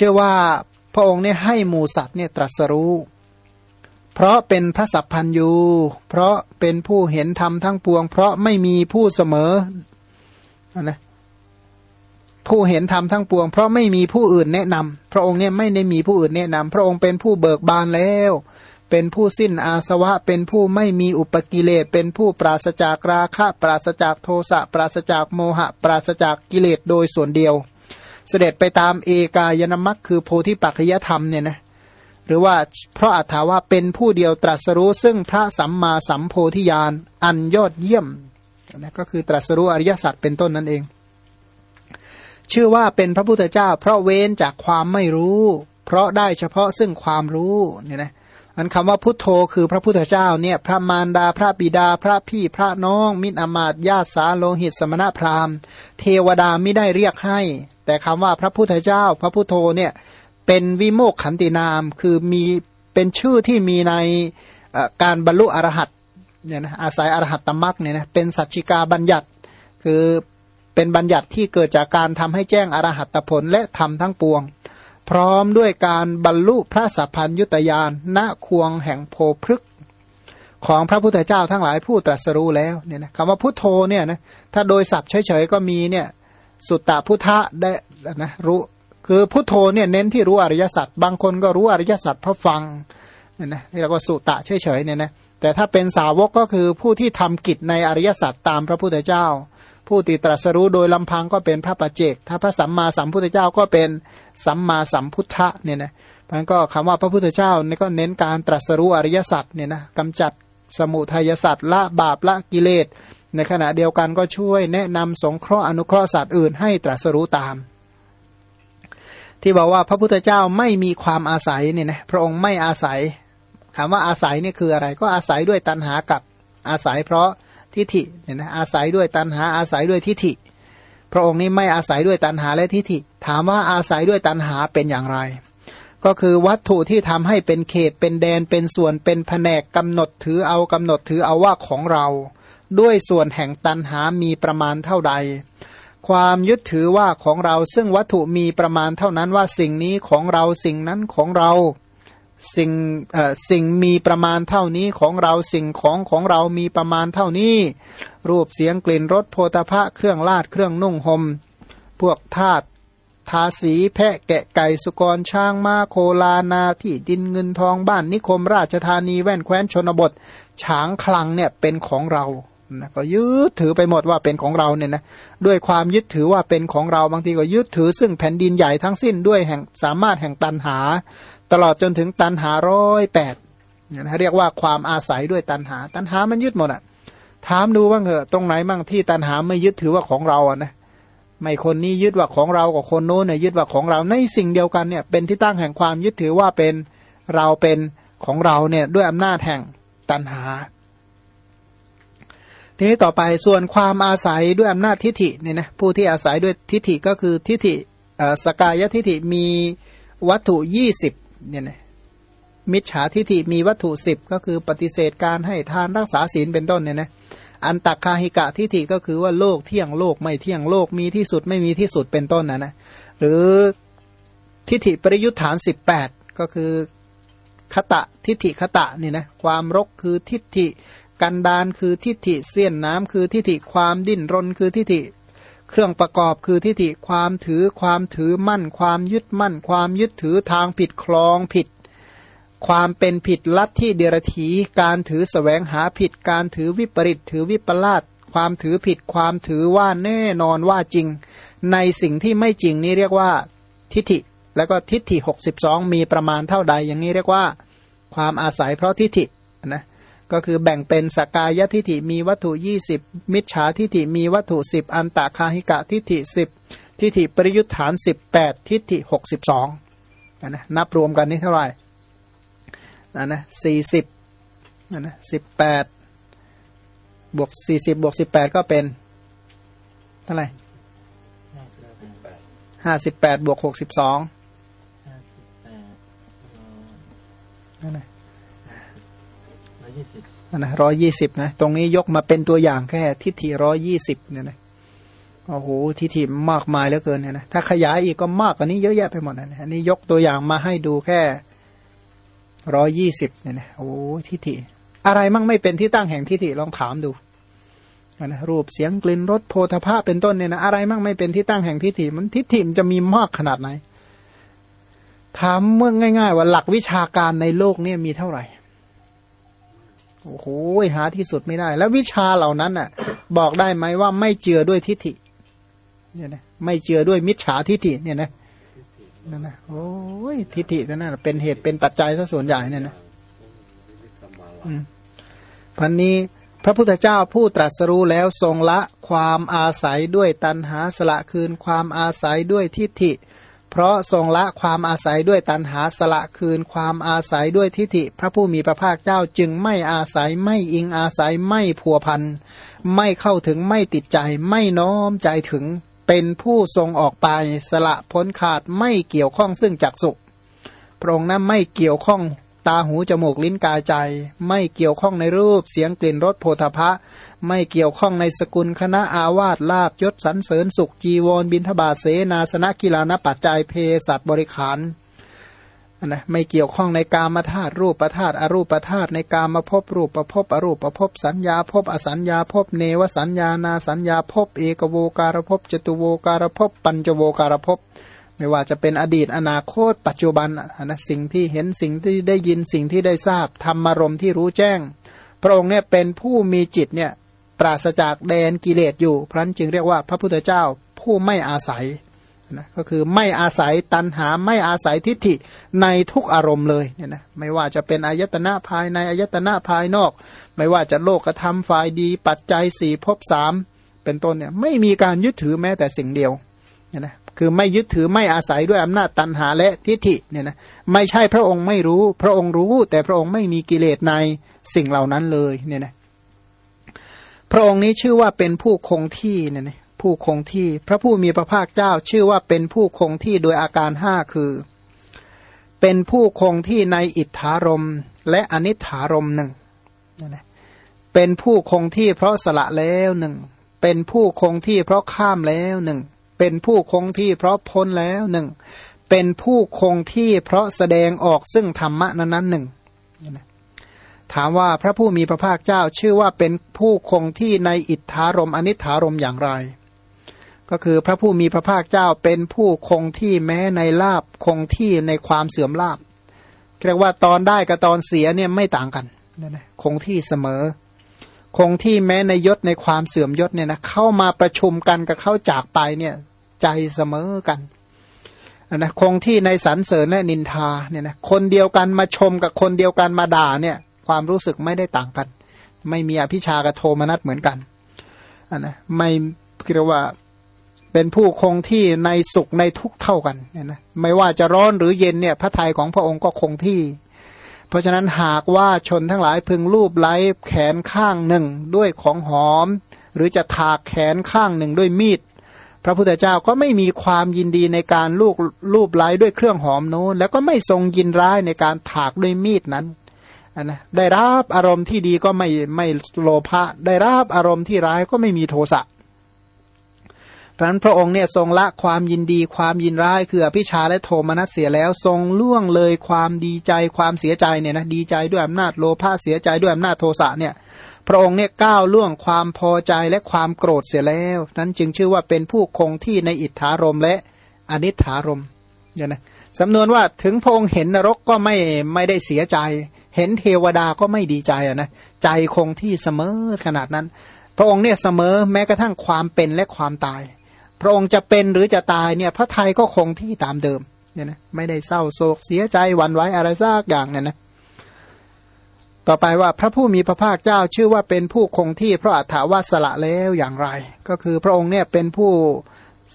ชื่อว่าพระองค์เนี่ยให้หมูสัตว์เนี่ยตรัสรู้ เพราะเป็นพระสัพพันยูเพราะเป็นผู้เห็นธรรมทั้งปวง เพราะไม่มีผู้เสมอนะผู้เห็นธรรมทั้งปวง เพราะไม่มีผู้อื่นแนะนำพระองค์เนี่ยไม่ได้มีผู้อื่นแนะนำพระองค์เป็นผู้เบิกบานแล้ว เป็นผู้สิ้นอาสวะ เป็นผู้ไม่มีอุปกิเลสเป็นผู้ปราศจากราคะ ปราศจากโทสะปราศจากโมหะ ปราศจากกิเลสโดยส่วนเดียว เสด็จไปตามเอกายนามัคคือโพธิปัจจยธรรมเนี่ยนะหรือว่าเพราะอัตถาว่าเป็นผู้เดียวตรัสรู้ซึ่งพระสัมมาสัมโพธิญาณอันยอดเยี่ยมนะก็คือตรัสรู้อริยสัจเป็นต้นนั่นเอง ชื่อว่าเป็นพระพุทธเจ้า เพราะเว้นจากความไม่รู้ เพราะได้เฉพาะซึ่งความรู้เนี่ยนะอันคำว่าพุทโธคือพระพุทธเจ้าเนี่ยพระมารดาพระบิดาพระพี่พระน้อง มิตรอมาตญาติสาโลหิตสมณพราหมณ์ เทวดาไม่ได้เรียกให้ แต่คำว่าพระพุทธเจ้า พระพุทโธเนี่ยเป็นวิโมกขันตินาม คือมีเป็นชื่อที่มีในการบรรลุอรหัตเนี่ยนะอาศัยอรหัตตมรักเนี่ยนะเป็นสัจจิกาบัญญัติ คือเป็นบัญญัติที่เกิดจากการทำให้แจ้งอรหัตผลและทำทั้งปวง พร้อมด้วยการบรรลุพระสัพพัญยุตยานณควงแห่งโพพฤกของพระพุทธเจ้าทั้งหลายผู้ตรัสรู้แล้วเนี่ยนะคำว่าพุทโธเนี่ยนะถ้าโดยศัพท์เฉยๆก็มีเนี่ย สุตตะพุทธะได้นะรู้คือพุทโธเนี่ยเน้นที่รู้อริยสัจบางคนก็รู้อริยสัจเพราะฟังเนี่ยนะเรียกว่าสุตตะเฉยๆเนี่ยนะแต่ถ้าเป็นสาวกก็คือผู้ที่ทำกิจในอริยสัจตามพระพุทธเจ้า ผู้ติตรัสรู้โดยลำพังก็เป็นพระปัจเจก ถ้าพระสัมมาสัมพุทธเจ้าก็เป็นสัมมาสัมพุทธะเนี่ยนะมันก็คำว่าพระพุทธเจ้านี่ก็เน้นการตรัสรู้อริยสัจเนี่ยนะกำจัดสมุทัยสัจละบาปละกิเลส ในขณะเดียวกันก็ช่วยแนะนำสงเคราะห์อนุเคราะห์สัตว์อื่นให้ตรัสรู้ตาม ที่บอกว่าพระพุทธเจ้าไม่มีความอาศัยเนี่ยนะพระองค์ไม่อาศัยคำว่าอาศัยนี่คืออะไร ก็อาศัยด้วยตัณหากับอาศัยเพราะทิฏฐิเนี่ยนะอาศัยด้วยตัณหาอาศัยด้วยทิฏฐิ พระองค์นี้ไม่อาศัยด้วยตัณหาและทิฏฐิ ถามว่าอาศัยด้วยตัณหาเป็นอย่างไร ก็คือวัตถุที่ทำให้เป็นเขตเป็นแดนเป็นส่วนเป็นแผนกกำหนดถือเอากำหนดถือเอาว่าของเรา ด้วยส่วนแห่งตันหามีประมาณเท่าใด ความยึดถือว่าของเราซึ่งวัตถุมีประมาณเท่านั้นว่าสิ่งนี้ของเราสิ่งนั้นของเราสิ่งสิ่งมีประมาณเท่านี้ของเราสิ่งของของเรามีประมาณเท่านี้ รูปเสียงกลิ่นรสโพธพะเครื่องลาดเครื่องนุ่งหม่มพวกธาตุทาสีแพะแกะไก่สุกรช้างม้าโคลานาที่ดินเงินทองบ้านนิคมราชธานีแว่นแคว้นชนบท ฉางคลังเนี่ยเป็นของเรา นะก็ยึดถือไปหมดว่าเป็นของเราเนี่ยนะด้วยความยึดถือว่าเป็นของเราบางทีก็ยึดถือ ซึ่งแผ่นดินใหญ่ทั้งสิ้นด้วยแห่งสามารถแห่งตันหา ตลอดจนถึงตันหาร้อยแปดเนี่ยเรียกว่าความอาศัยด้วยตันหา ตันหามันยึดหมดอะ ถามดูว่าเหอะตรงไหนมั่งที่ตันหาไม่ยึดถือว่าของเราอะนะไม่คนนี้ยึดว่าของเรากับคนโน้นเนี่ยยึดว่าของเราในสิ่งเดียวกันเนี่ย เป็นที่ตั้งแห่งความยึดถือว่าเป็นเราเป็นของเราเนี่ยด้วยอำนาจแห่งตันหา ทีนี้ต่อไปส่วนความอาศัยด้วยอำนาจทิฏฐิเนี่ยนะผู้ที่อาศัยด้วยทิฏฐิก็คือทิฏฐิสกายทิฏฐิมีวัตถุยี่สิบเนี่ยนะมิจฉาทิฏฐิมีวัตถุสิบก็คือปฏิเสธการให้ทานรักษาศีลเป็นต้นเนี่ยนะอันตักคาหิกะทิฏฐิก็คือว่าโลกเที่ยงโลกไม่เที่ยงโลกมีที่สุดไม่มีที่สุดเป็นต้นนะนะหรือทิฏฐิปริยุทธานสิบแปดก็คือคตะทิฏฐิคตะเนี่ยนะความรกคือทิฏฐิ กันดานคือทิฏฐิเสี้ยนน้ำคือทิฏฐิความดิ้นรนคือทิฏฐิ เครื่องประกอบคือทิฏฐิความถือความถือมั่น ความยึดมั่น ความยึดถือทางผิดคลองผิด ความเป็นผิดลัทธิเดรธีการถือสแสวงหาผิดการถือวิปริตถือวิปลาสความถือผิดความถือว่าแน่นอนว่าจริง ในสิ่งที่ไม่จริงนี่เรียกว่าทิฏฐิ แล้วก็ทิฏฐิ 62 มีประมาณเท่าใดอย่างนี้เรียกว่า ความอาศัยเพราะทิฏฐินะ ก็คือแบ่งเป็นสกายทิฏฐิมีวัตถุยี่สิบมิจฉาทิฏฐิมีวัตถุสิบอันตาคาหิกะทิฏฐิสิบทิฏฐิปริยุทธานสิบแปดทิฏฐิหกสิบสองนะนับรวมกันนี่เท่าไหร่นะนะสี่สิบนะนะสิบแปดบวกสี่สิบบวกสิบแปดก็เป็นเท่าไหร่ห้าสิบแปดบวกหกสิบสอง นะร้อยี่สิบนะตรงนี้ยกมาเป็นตัวอย่างแค่ทิฏฐิร้อยี่สิบเนี่ยนะโอ้โหทิฏฐิมากมายเหลือเกินเนี่ยนะถ้าขยายอีกก็มากกว่านี้เยอะแยะไปหมดนะอันนี้ยกตัวอย่างมาให้ดูแค่ร้อยี่สิบเนี่ยนะโอ้ทิฏฐิอะไรมั่งไม่เป็นที่ตั้งแห่งทิฏฐิลองถามดูนะรูปเสียงกลิ่นรสโพธาภะเป็นต้นเนี่ยนะอะไรมั่งไม่เป็นที่ตั้งแห่งทิฏฐิมันทิฏฐิมันจะมีมากขนาดไหนถามเมื่อง่าย ๆ ว่าหลักวิชาการในโลกเนี่ยมีเท่าไหร่ โอ้โหหาที่สุดไม่ได้ แล้ววิชาเหล่านั้นอะ บอกได้ไหมว่าไม่เจือด้วยทิฏฐิเนี่ยนะไม่เจือด้วยมิจฉาทิฏฐิเนี่ยนะนั่นนะโอ้ยทิฏฐินั่นเป็นเหตุเป็นปัจจัยซะส่วนใหญ่เนี่ยนะพันนี้พระพุทธเจ้าผู้ตรัสรู้แล้วทรงละความอาศัยด้วยตันหาสละคืนความอาศัยด้วยทิฏฐิ เพราะทรงละความอาศัยด้วยตันหาสละคืนความอาศัยด้วยทิฏฐิ พระผู้มีพระภาคเจ้าจึงไม่อาศัยไม่อิงอาศัยไม่ผัวพันไม่เข้าถึงไม่ติดใจไม่น้อมใจถึงเป็นผู้ทรงออกไปสละพ้นขาดไม่เกี่ยวข้องซึ่งจักสุพระองค์นั้นไม่เกี่ยวข้อง ตาหูจมูกลิ้นกายใจ ไม่เกี่ยวข้องในรูปเสียงกลิ่นรสโพธพะ ไม่เกี่ยวข้องในสกุลคณะอาวาสลาบยศสันเสริญสุขจีวรบินทบาทเสนาสนะกีฬานปัจจัยเพสัตบริขารนะไม่เกี่ยวข้องในกามธาตุรูปธาตุอรูปธาตุในกามภพรูปประพบอรูปประพบสัญญาภพอสัญญาภพเนวสัญญานาสัญญาภพเอกโวการภพจตุโวการภพปัญจโวการภพ ไม่ว่าจะเป็นอดีตอนาคต ปัจจุบันนะสิ่งที่เห็นสิ่งที่ได้ยินสิ่งที่ได้ทราบธรรมารมที่รู้แจ้ง พระองค์เนี่ยเป็นผู้มีจิตเนี่ยปราศจากแดนกิเลสอยู่พระนั้นจึงเรียกว่าพระพุทธเจ้าผู้ไม่อาศัยนะก็คือไม่อาศัยตันหาไม่อาศัยทิฏฐิในทุกอารมณ์เลยเนี่ยนะไม่ว่าจะเป็นอายตนะภายในอายตนะภายนอก ไม่ว่าจะโลกธรรมฝ่ายดี ปัจจัยสี่ภพสามเป็นต้นเนี่ยไม่มีการยึดถือแม้แต่สิ่งเดียวเนี่ยนะ คือไม่ยึดถือไม่อาศัยด้วยอำนาจตันหาและทิฏฐิเนี่ยนะไม่ใช่พระองค์ไม่รู้ พระองค์รู้ แต่พระองค์ไม่มีกิเลสในสิ่งเหล่านั้นเลยเนี่ยนะพระองค์นี้ชื่อว่าเป็นผู้คงที่เนี่ยนะผู้คงที่ พระผู้มีพระภาคเจ้าชื่อว่าเป็นผู้คงที่โดยอาการห้าคือ เป็นผู้คงที่ในอิทธารมและอนิถารมหนึ่งเป็นผู้คงที่เพราะสละแล้วหนึ่งเป็นผู้คงที่เพราะข้ามแล้วหนึ่ง เป็นผู้คงที่เพราะพ้นแล้วหนึ่งเป็นผู้คงที่เพราะแสดงออกซึ่งธรรมะนั้นนั้นหนึ่งถามว่าพระผู้มีพระภาคเจ้าชื่อว่าเป็นผู้คงที่ในอิทธารมอนิถารมอย่างไร ก็คือพระผู้มีพระภาคเจ้าเป็นผู้คงที่แม้ในลาบคงที่ในความเสื่อมลาบเรียกว่าตอนได้กับตอนเสียเนี่ยไม่ต่างกันคงที่เสมอ คงที่แม้ในยศในความเสื่อมยศเนี่ยนะเข้ามาประชุมกันกับเข้าจากไปเนี่ย ใจเสมอกันนะคงที่ในสรรเสริญและนินทาเนี่ยนะคนเดียวกันมาชมกับคนเดียวกันมาด่าเนี่ย ความรู้สึกไม่ได้ต่างกัน ไม่มีอภิชากับโทมนัสเหมือนกันนนะไม่เรียกว่าเป็นผู้คงที่ในสุขในทุกเท่ากันเนี่ยนะไม่ว่าจะร้อนหรือเย็นเนี่ยพระทัยของพระองค์ก็คงที่ เพราะฉะนั้นหากว่าชนทั้งหลายพึงรูปไล้แขนข้างหนึ่งด้วยของหอม หรือจะถากแขนข้างหนึ่งด้วยมีด พระพุทธเจ้าก็ไม่มีความยินดีในการลูกรูปไล้ด้วยเครื่องหอมโน้น แล้วก็ไม่ทรงยินร้ายในการถากด้วยมีดนั้นนะได้รับอารมณ์ที่ดีก็ไม่ไม่โลภะได้รับอารมณ์ที่ร้ายก็ไม่มีโทสะพราะนั้นพระองค์เนี่ยทรงละความยินดีความยินร้ายคืออภิชาและโทมนัสเสียแล้ว ทรงล่วงเลยความดีใจความเสียใจเนี่ยนะดีใจด้วยอำนาจโลภะเสียใจด้วยอำนาจโทสะเนี่ย พระองค์เนี่ยก้าวล่วงความพอใจและความโกรธเสียแล้ว นั้นจึงชื่อว่าเป็นผู้คงที่ในอิทธารมและอนิธารมเนี่ยนะสำนวนว่าถึงพระองค์เห็นนรกก็ไม่ไม่ได้เสียใจ เห็นเทวดาก็ไม่ดีใจอะนะใจคงที่เสมอขนาดนั้น พระองค์เนี่ยเสมอแม้กระทั่งความเป็นและความตาย พระองค์จะเป็นหรือจะตายเนี่ยพระไทยก็คงที่ตามเดิมเนี่ยนะไม่ได้เศร้าโศกเสียใจวันไว้อะไรซากอย่างเนี่ยนะ ต่อไปว่าพระผู้มีพระภาคเจ้าชื่อว่าเป็นผู้คงที่เพราะอัฐาวาสละแล้วอย่างไร ก็คือพระองค์เนี่ยเป็นผู้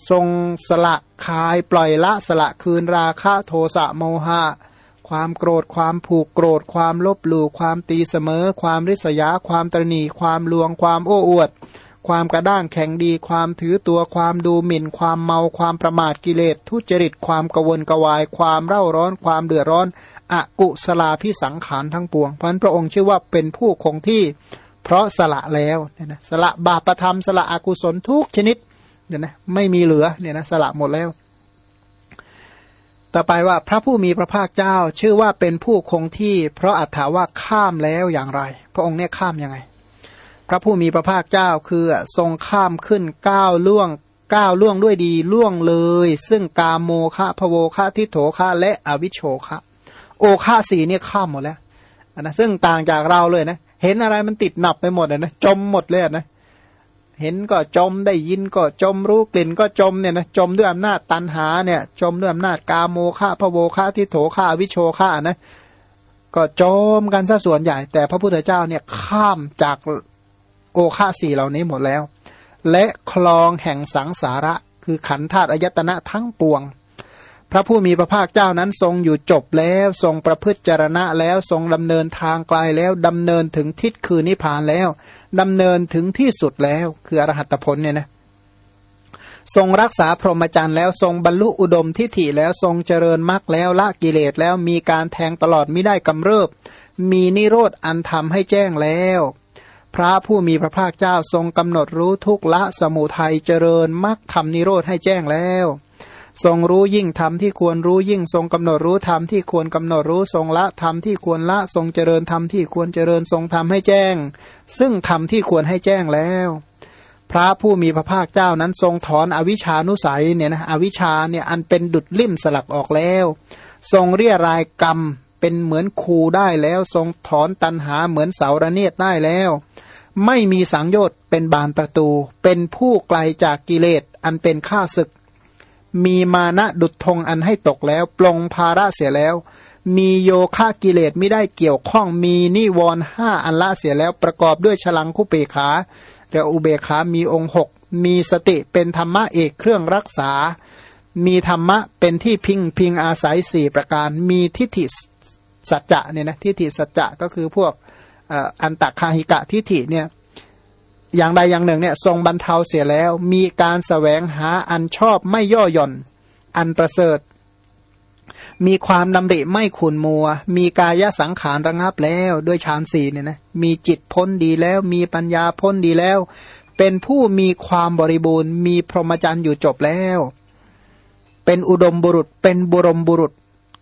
ทรงสละคายปล่อยละสละคืนราคะโทสะโมหะ ความโกรธความผูกโกรธ ความลบหลู่ความตีเสมอ ความริษยา ความตรณีความลวง ความโอ้อวด ความกระด้างแข็งดี ความถือตัวความดูหมิ่น ความเมาความประมาทกิเลส ทุจริตความกวนกวาย ความเร่าร้อน ความเดือดร้อน อกุสลาพิสังขารทั้งปวง เพราะนั้นพระองค์ชื่อว่าเป็นผู้คงที่เพราะสละแล้วเนี่ยนะสละบาปธรรมสละอกุศลทุกชนิดเนี่ยนะไม่มีเหลือเนี่ยนะสละหมดแล้ว ต่อไปว่าพระผู้มีพระภาคเจ้าชื่อว่าเป็นผู้คงที่ เพราะอัตถาว่าข้ามแล้วอย่างไร พระองค์เนี่ยข้ามยังไง พระผู้มีพระภาคเจ้าคือทรงข้ามขึ้นก้าวล่วงก้าวล่วงด้วยดีล่วงเลย ซึ่งกาโมคะพโวคะทิโถคะและอวิชโชคะ โอคะสีเนี่ยข้ามหมดแล้วนะซึ่งต่างจากเราเลยนะเห็นอะไรมันติดหนับไปหมดเลยนะจมหมดเลยนะเห็นก็จมได้ยินก็จมรู้กลิ่นก็จมเนี่ยนะจมด้วยอำนาจตันหาเนี่ย จมด้วยอำนาจกาโมฆะพโวฆะทิโถฆะวิโชฆะนะก็จมกันซะส่วนใหญ่ แต่พระพุทธเจ้าเนี่ยข้ามจากโอฆะสี่เหล่านี้หมดแล้ว และคลองแห่งสังสาระคือขันธาตุอายตนะทั้งปวง ระผู้มีพระภาคเจ้านั้นทรงอยู่จบแล้วทรงประพฤติจารณะแล้วทรงดำเนินทางไกลแล้วดำเนินถึงทิศคือนิพพานแล้วดำเนินถึงที่สุดแล้ว คืออรหัตผลเนี่ยนะทรงรักษาพรหมจรรย์แล้วทรงบรรลุอุดมทิฏฐิแล้วทรงเจริญมรรคแล้วละกิเลสแล้วมีการแทงตลอดไม่ได้กำเริบ มีนิโรธอันทำให้แจ้งแล้ว พระผู้มีพระภาคเจ้าทรงกำหนดรู้ทุกละสมุทัยเจริญมรรคทำนิโรธให้แจ้งแล้ว ทรงรู้ยิ่งธรรมที่ควรรู้ยิ่งทรงกำหนดรู้ธรรมที่ควรกำหนดรู้ทรงละธรรมที่ควรละทรงเจริญธรรมที่ควรเจริญทรงทำให้แจ้ง ซึ่งธรรมที่ควรให้แจ้งแล้ว พระผู้มีพระภาคเจ้านั้นทรงถอนอวิชานุสัยเนี่ยนะอวิชาเนี่ยอันเป็นดุดลิ่มสลักออกแล้ว ทรงเรียรายกรรมเป็นเหมือนคูได้แล้ว ทรงถอนตันหาเหมือนเสาระเนียดได้แล้ว ไม่มีสังโยชน์เป็นบานประตู เป็นผู้ไกลจากกิเลสอันเป็นข้าศึก มีมานะดุจธงอันให้ตกแล้ว ปลงภาระเสียแล้ว มีโยคะกิเลสไม่ได้เกี่ยวข้องมีนิวรห้าอันละเสียแล้ว ประกอบด้วยฉลังคุเปขาแต่อุเบขามีองค์หกมีสติเป็นธรรมะเอกเครื่องรักษา มีธรรมะเป็นที่พิงพิงอาศัยสี่ประการ มีทิฏฐิสัจจะเนี่ยนะทิฏฐิสัจจะก็คือพวกอันตะคาหิกะทิฏฐิเนี่ย อย่างใดอย่างหนึ่งเนี่ยทรงบรรเทาเสียแล้ว มีการสแสวงหาอันชอบไม่ย่อหย่อน อันประเสริฐ มีความดำริไม่ขุนมัว มีกายสังขารระงับแล้วด้วยฌานสี่เนี่ยนะมีจิตพ้นดีแล้ว มีปัญญาพ้นดีแล้ว เป็นผู้มีความบริบูรณ์ มีพรหมจรรย์อยู่จบแล้ว เป็นอุดมบุรุษเป็นบุรมบุรุษ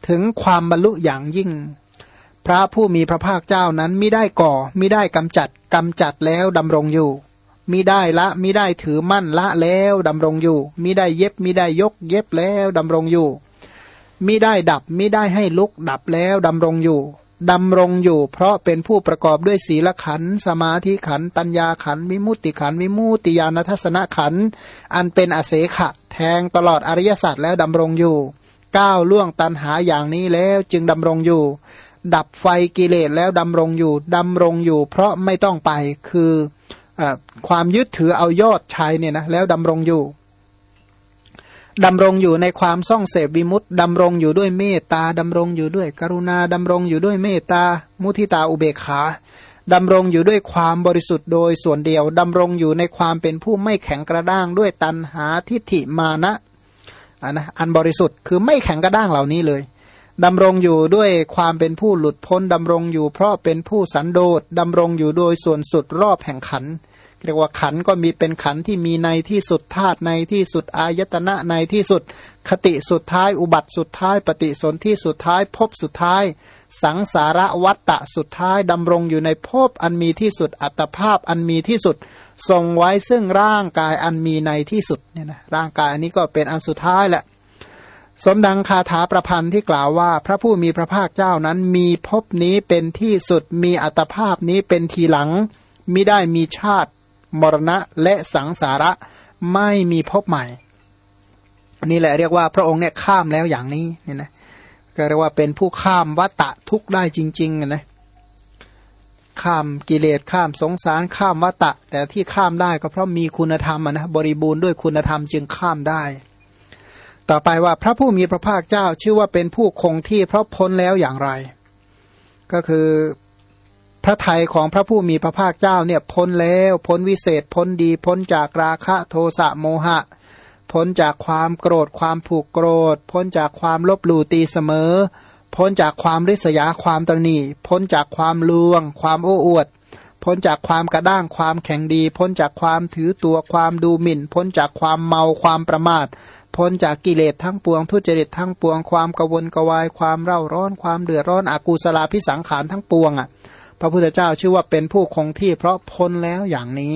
ถึงความบรรลุอย่างยิ่ง พระผู้มีพระภาคเจ้านั้นไม่ได้ก่อไม่ได้กำจัดกำจัดแล้วดำรงอยู่มิได้ละมิได้ถือมั่นละแล้วดำรงอยู่มิได้เย็บมิได้ยกเย็บแล้วดำรงอยู่มิได้ดับมิได้ให้ลุกดับแล้วดำรงอยู่ดำรงอยู่ เพราะเป็นผู้ประกอบด้วยศีลขัน สมาธิขัน ปัญญาขัน วิมุตติขัน วิมุตติญาณทัศนขัน อันเป็นอเสขะ แทงตลอดอริยสัจแล้วดำรงอยู่ ก้าวล่วงตันหาอย่างนี้แล้วจึงดำรงอยู่ ดับไฟกิเลสแล้วดำรงอยู่ดำรงอยู่ เพราะไม่ต้องไปคืออความยึดถือเอายอดชายเนี่ยนะแล้วดำรงอยู่ดำรงอยู่ในความซ่องเสพวิมุตต์ดำรงอยู่ด้วยเมตตาดำรงอยู่ด้วย กรุณาดำรงอยู่ด้วยเมตตามุทิตาอุเบกขาดำรงอยู่ด้วยความบริสุทธิ์โดยส่วนเดียวดำรงอยู่ในความเป็นผู้ไม่แข็งกระด้างด้วยตันหาทิฏฐิมานะอันนะอันบริสุทธิ์คือไม่แข็งกระด้างเหล่านี้เลย ดำรงอยู่ด้วยความเป็นผู้หลุดพ้นดำรงอยู่เพราะเป็นผู้สันโดษดำรงอยู่โดยส่วนสุดรอบแห่งขันเรียกว่าขันก็มีเป็นขันที่มีในที่สุดธาตุในที่สุดอายตนะในที่สุด คติสุดท้ายอุบัติสุดท้าย ปฏิสนธิสุดท้ายภพสุดท้าย สังสารวัตตะสุดท้ายดำรงอยู่ในภพอันมีที่สุดอัตภาพอันมีที่สุด ทรงไว้ซึ่งร่างกายอันมีในที่สุดเนี่ยนะร่างกายอันนี้ก็เป็นอันสุดท้ายแหละ สมดังคาถาประพันธ์ที่กล่าวว่า พระผู้มีพระภาคเจ้านั้นมีภพนี้เป็นที่สุดมีอัตภาพนี้เป็นทีหลังมิได้มีชาติ มรณะและสังสาระไม่มีภพใหม่นี่แหละเรียกว่าพระองค์เนี่ยข้ามแล้วอย่างนี้เนี่ยนะก็เรียกว่าเป็นผู้ข้ามวัตะทุกได้จริงๆนะข้ามกิเลสข้ามสงสารข้ามวัตะ แต่ที่ข้ามได้ก็เพราะมีคุณธรรมนะบริบูรณ์ด้วยคุณธรรมจึงข้ามได้ ต่อไปว่าพระผู้มีพระภาคเจ้าชื่อว่าเป็นผู้คงที่เพราะพ้นแล้วอย่างไร ก็คือพระไทยของพระผู้มีพระภาคเจ้าเนี่ยพ้นแล้วพ้นวิเศษพ้นดีพ้นจากราคะโทสะโมหะ พ้นจากความโกรธความผูกโกรธ พ้นจากความลบหลู่ตีเสมอ พ้นจากความริษยาความตรณีพ้นจากความลวง ความโอ้อวด พ้นจากความกระด้างความแข็งดี พ้นจากความถือตัวความดูหมิ่น พ้นจากความเมาความประมาท พ้นจากกิเลสทั้งปวง ทุจริตทั้งปวง ความกวนกวาย ความเร่าร้อน ความเดือดร้อนอกูสลาพิสังขารทั้งปวงอะ พระพุทธเจ้าชื่อว่าเป็นผู้คงที่เพราะพ้นแล้วอย่างนี้